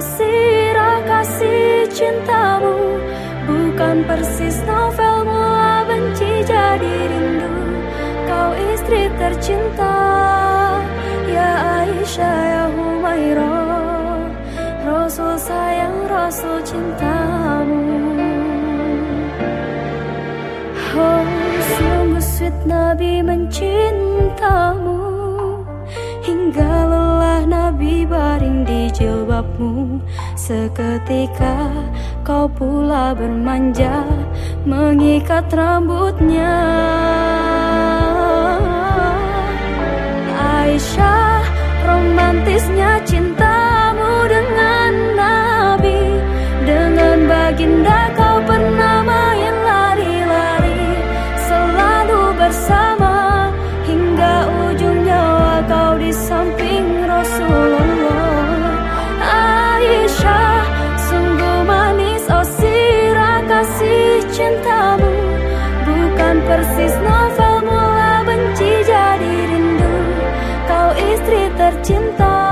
sirah kasih cintamu Bukan persis novel mula benci jadi rindu. Kau istri tercinta Ya Aisyah ya Humairah. Rasul sayang Rasul cintamu. Oh sungguh sweet Nabi mencintamu di jilbabmu Seketika kau pula bermanja Mengikat rambutnya cintamu. Bukan persis novel mula benci jadi rindu. Kau istri tercinta